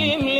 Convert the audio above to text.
Mimi.